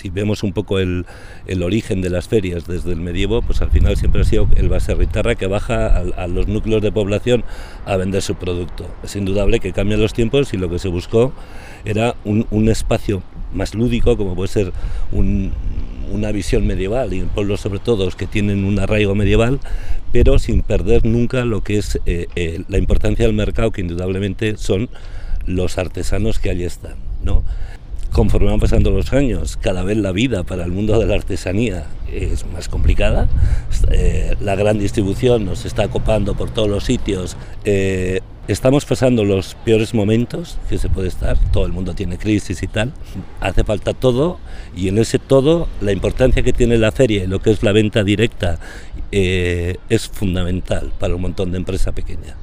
si vemos un poco el, el, origen de las ferias desde el medievo, pues al final siempre ha sido el baserritarra que baja a, los núcleos de población a vender su producto. Es indudable que cambian los tiempos y lo que se buscó era un, un espacio más lúdico, como puede ser un, una visión medieval y pueblos sobre todo que tienen un arraigo medieval, pero sin perder nunca lo que es eh, eh, la importancia del mercado, que indudablemente son los artesanos que allí están. ¿no? Conforme van pasando los años, cada vez la vida para el mundo de la artesanía es más complicada. Eh, la gran distribución nos está copando por todos los sitios. Eh, estamos pasando los peores momentos que se puede estar. Todo el mundo tiene crisis y tal. Hace falta todo y en ese todo la importancia que tiene la feria y lo que es la venta directa eh, es fundamental para un montón de empresa pequeña.